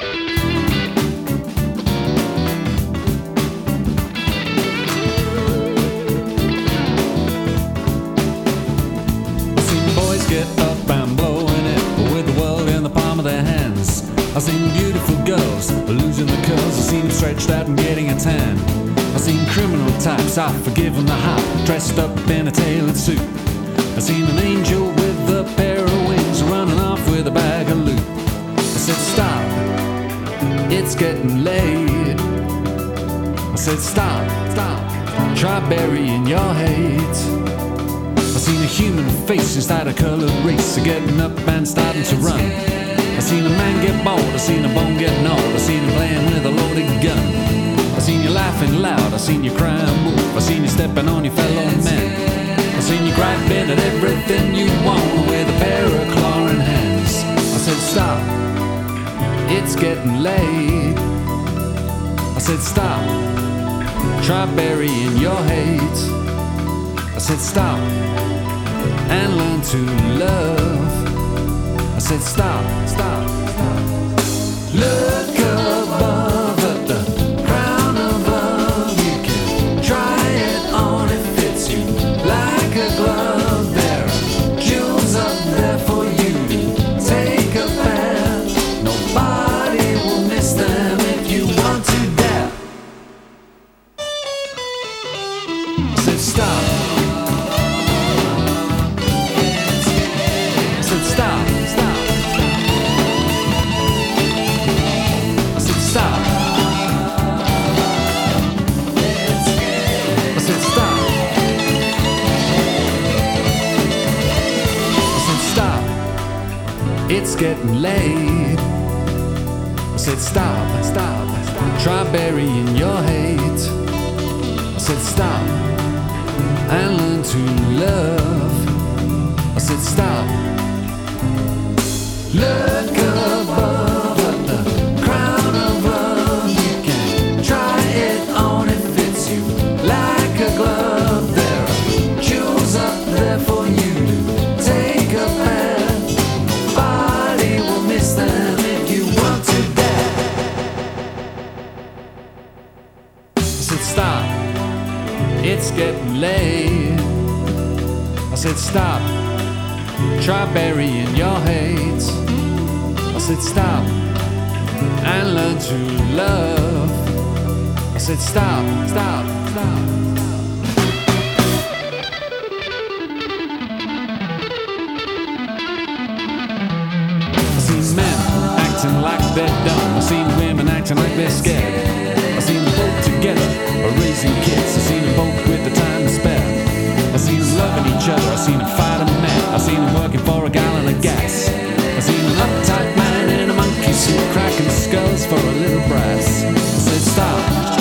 I've seen boys get up and blowing it with the world in the palm of their hands. I've seen beautiful girls losing the curls. I've seen them stretched out and getting a tan. I've seen criminal types, I've forgiven the hop, dressed up in a tailored suit. Getting late. I said, Stop, stop, try burying your hate. I seen a human face inside a colored race, getting up and starting to run. I seen a man get bored, I seen a bone get gnawed, I seen him playing with a loaded gun. I seen you laughing loud, I seen you crying wolf, I seen you stepping on your fellow men. I seen you grabbing at everything you want with a pair of clawing hands. I said, Stop, it's getting late. I said, Stop, try burying your hate. I said, Stop and learn to love. I said, stop, stop, stop. Look It's getting late. I said stop, stop. Try burying your hate. I said stop and learn to love. I said stop. Look It's getting late. I said stop. Try burying your hate. I said stop and learn to love. I said stop, stop, stop. Acting like they're dumb. I seen women acting like they're scared. Raising kids. I seen them both with the time to spare. I seen them loving each other. I seen them fighting mad. I seen them working for a gallon of gas. I seen an uptight man in a monkey suit cracking skulls for a little brass. I said stop.